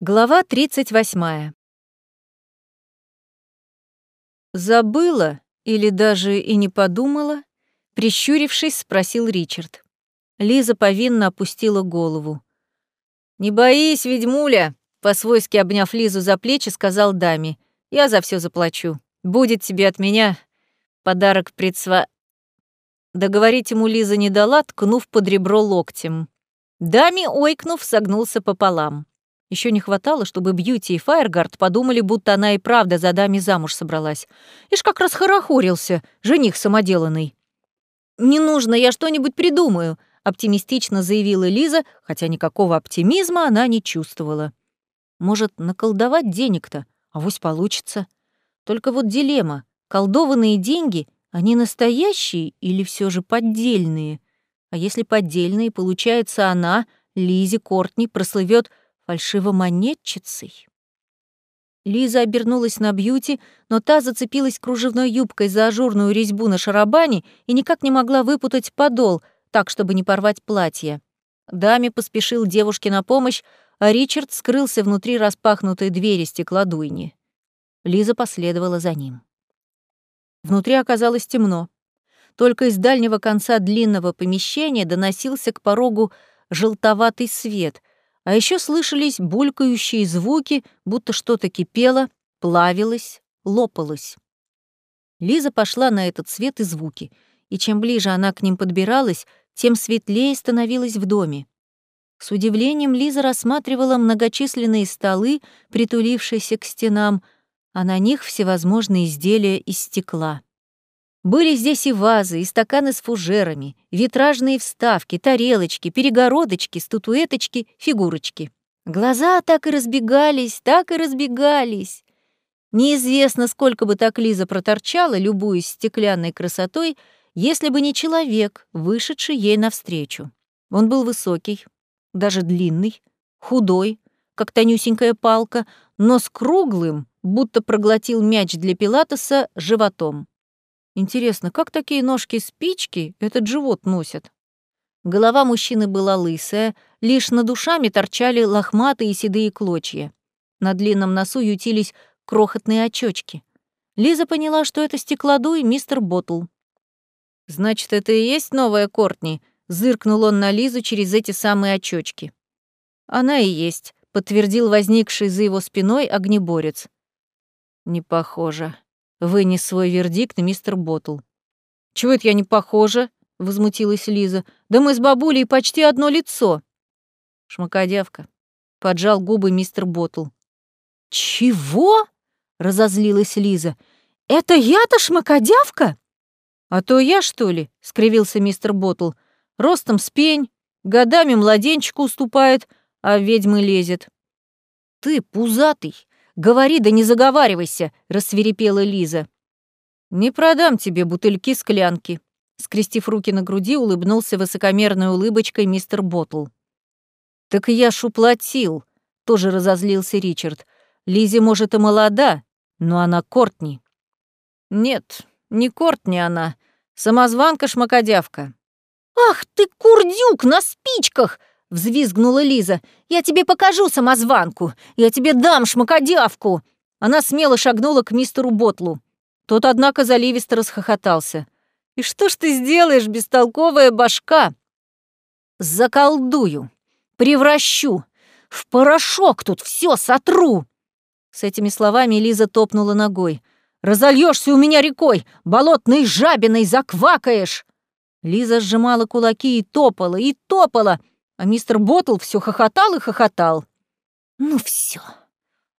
Глава 38. Забыла или даже и не подумала, прищурившись, спросил Ричард. Лиза повинно опустила голову. «Не боись, ведьмуля!» По-свойски обняв Лизу за плечи, сказал даме. «Я за все заплачу. Будет тебе от меня подарок предсва...» Договорить ему Лиза не дала, ткнув под ребро локтем. Даме, ойкнув, согнулся пополам. Еще не хватало, чтобы Бьюти и Фаергард подумали, будто она и правда за даме замуж собралась. Ишь как расхорохорился, жених самоделанный. «Не нужно, я что-нибудь придумаю», — оптимистично заявила Лиза, хотя никакого оптимизма она не чувствовала. «Может, наколдовать денег-то? Авось получится. Только вот дилемма. Колдованные деньги, они настоящие или все же поддельные? А если поддельные, получается, она, Лизи Кортни, прослывет фальшивомонетчицей. Лиза обернулась на Бьюти, но та зацепилась кружевной юбкой за ажурную резьбу на шарабане и никак не могла выпутать подол, так, чтобы не порвать платье. Даме поспешил девушке на помощь, а Ричард скрылся внутри распахнутой двери стеклодуйни. Лиза последовала за ним. Внутри оказалось темно. Только из дальнего конца длинного помещения доносился к порогу желтоватый свет, а еще слышались булькающие звуки, будто что-то кипело, плавилось, лопалось. Лиза пошла на этот свет и звуки, и чем ближе она к ним подбиралась, тем светлее становилось в доме. С удивлением Лиза рассматривала многочисленные столы, притулившиеся к стенам, а на них всевозможные изделия из стекла. Были здесь и вазы, и стаканы с фужерами, витражные вставки, тарелочки, перегородочки, статуэточки, фигурочки. Глаза так и разбегались, так и разбегались. Неизвестно, сколько бы так Лиза проторчала, любуясь стеклянной красотой, если бы не человек, вышедший ей навстречу. Он был высокий, даже длинный, худой, как тонюсенькая палка, но с круглым, будто проглотил мяч для пилатеса, животом. Интересно, как такие ножки-спички этот живот носит? Голова мужчины была лысая, лишь над ушами торчали лохматые седые клочья. На длинном носу ютились крохотные очечки. Лиза поняла, что это стеклодуй мистер Боттл. «Значит, это и есть новая Кортни?» — зыркнул он на Лизу через эти самые очечки. «Она и есть», — подтвердил возникший за его спиной огнеборец. «Не похоже», Вынес свой вердикт мистер Боттл. «Чего это я не похожа?» — возмутилась Лиза. «Да мы с бабулей почти одно лицо». «Шмакодявка», — поджал губы мистер Боттл. «Чего?» — разозлилась Лиза. «Это я-то шмакодявка?» «А то я, что ли?» — скривился мистер Боттл. «Ростом с пень, годами младенчику уступает, а ведьмы лезет». «Ты пузатый, «Говори, да не заговаривайся!» — рассверепела Лиза. «Не продам тебе бутыльки-склянки», — скрестив руки на груди, улыбнулся высокомерной улыбочкой мистер Боттл. «Так я ж уплатил», — тоже разозлился Ричард. «Лизе, может, и молода, но она Кортни». «Нет, не Кортни она, самозванка-шмакодявка». «Ах ты, курдюк на спичках!» — взвизгнула Лиза. «Я тебе покажу самозванку! Я тебе дам шмакодявку!» Она смело шагнула к мистеру Ботлу. Тот, однако, заливисто расхохотался. «И что ж ты сделаешь, бестолковая башка?» «Заколдую, превращу, в порошок тут все сотру!» С этими словами Лиза топнула ногой. «Разольешься у меня рекой, болотной жабиной заквакаешь!» Лиза сжимала кулаки и топала, и топала, а мистер Боттл все хохотал и хохотал. «Ну все.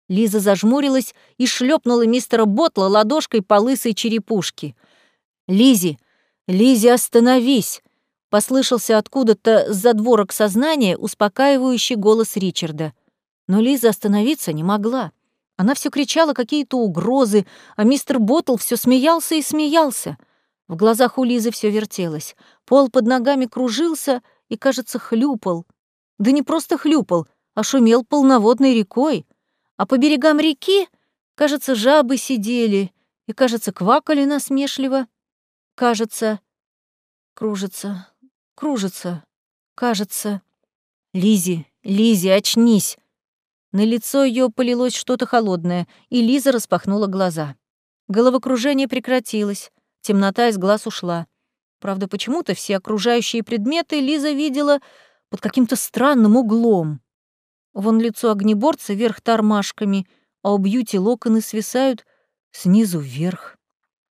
Лиза зажмурилась и шлепнула мистера Ботла ладошкой по лысой черепушке. «Лизи! Лизи, остановись!» — послышался откуда-то с задворок сознания успокаивающий голос Ричарда. Но Лиза остановиться не могла. Она все кричала какие-то угрозы, а мистер Ботл все смеялся и смеялся. В глазах у Лизы все вертелось. Пол под ногами кружился — и, кажется, хлюпал. Да не просто хлюпал, а шумел полноводной рекой. А по берегам реки, кажется, жабы сидели и, кажется, квакали насмешливо. Кажется, кружится, кружится, кажется. Лизи, Лизи, очнись. На лицо ее полилось что-то холодное, и Лиза распахнула глаза. Головокружение прекратилось, темнота из глаз ушла. Правда, почему-то все окружающие предметы Лиза видела под каким-то странным углом. Вон лицо огнеборца вверх тормашками, а у Бьюти локоны свисают снизу вверх.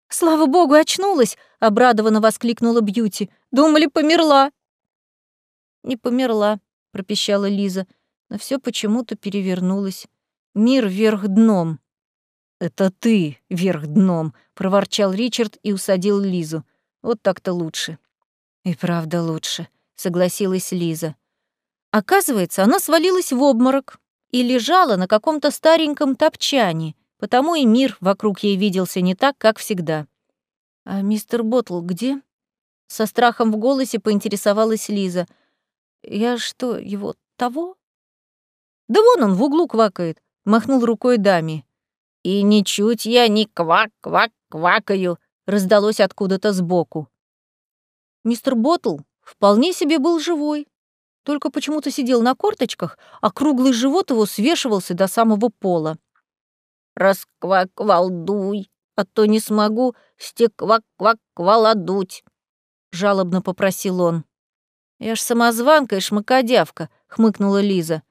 «Слава богу, очнулась!» — обрадованно воскликнула Бьюти. «Думали, померла!» «Не померла», — пропищала Лиза, но все почему-то перевернулось. Мир вверх дном. «Это ты вверх дном», — проворчал Ричард и усадил Лизу. «Вот так-то лучше». «И правда лучше», — согласилась Лиза. Оказывается, она свалилась в обморок и лежала на каком-то стареньком топчане, потому и мир вокруг ей виделся не так, как всегда. «А мистер Ботл где?» Со страхом в голосе поинтересовалась Лиза. «Я что, его того?» «Да вон он в углу квакает», — махнул рукой даме. «И ничуть я не квак-квак-квакаю», — раздалось откуда-то сбоку. Мистер Ботл вполне себе был живой, только почему-то сидел на корточках, а круглый живот его свешивался до самого пола. «Расквак-квалдуй, а то не смогу стеквак-квак-кваладуть», — жалобно попросил он. «Я ж самозванка и шмакодявка», — хмыкнула Лиза.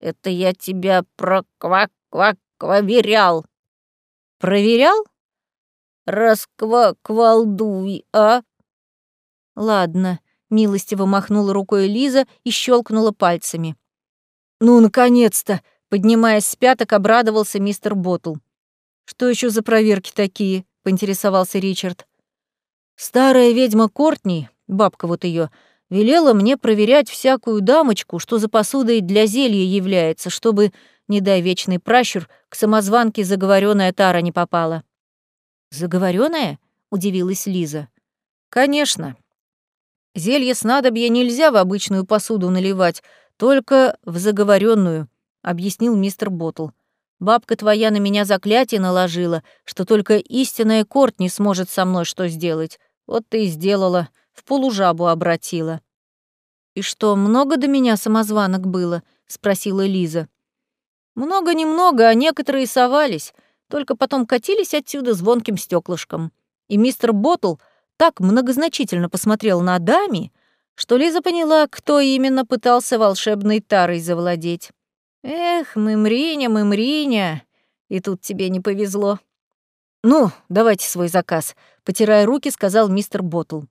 «Это я тебя проквак-квак-кваверял». «Проверял?» «Расквак-квалдуй, а?» «Ладно», Милостиво махнула рукой Лиза и щелкнула пальцами. «Ну, наконец-то!» — поднимаясь с пяток, обрадовался мистер Боттл. «Что еще за проверки такие?» — поинтересовался Ричард. «Старая ведьма Кортни, бабка вот ее, велела мне проверять всякую дамочку, что за посудой для зелья является, чтобы, не дай вечный пращур, к самозванке заговоренная тара не попала». «Заговоренная?» — удивилась Лиза. «Конечно. Зелье снадобья нельзя в обычную посуду наливать, только в заговоренную, объяснил мистер Ботл. Бабка твоя на меня заклятие наложила, что только истинная корт не сможет со мной что сделать. Вот ты и сделала, в полужабу обратила. И что, много до меня самозванок было? спросила Лиза. Много-немного, а некоторые совались, только потом катились отсюда звонким стеклышком. И мистер Ботл так многозначительно посмотрел на Дами, что Лиза поняла, кто именно пытался волшебной тарой завладеть. «Эх, Мымриня, Мымриня, и тут тебе не повезло». «Ну, давайте свой заказ», — потирая руки, сказал мистер Боттл.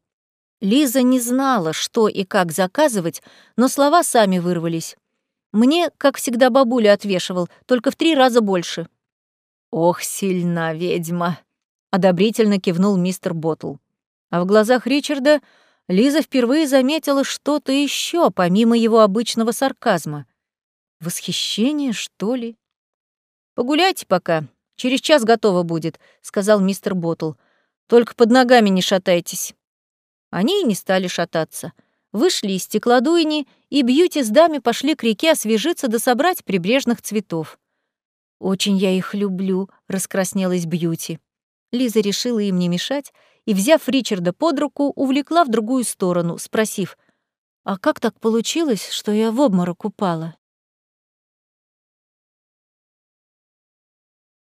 Лиза не знала, что и как заказывать, но слова сами вырвались. Мне, как всегда, бабуля отвешивал, только в три раза больше. «Ох, сильна ведьма!» — одобрительно кивнул мистер Боттл. А в глазах Ричарда Лиза впервые заметила что-то еще, помимо его обычного сарказма. Восхищение, что ли? «Погуляйте пока. Через час готово будет», — сказал мистер Боттл. «Только под ногами не шатайтесь». Они и не стали шататься. Вышли из стеклодуйни, и Бьюти с дами пошли к реке освежиться да собрать прибрежных цветов. «Очень я их люблю», — раскраснелась Бьюти. Лиза решила им не мешать и, взяв Ричарда под руку, увлекла в другую сторону, спросив, «А как так получилось, что я в обморок упала?»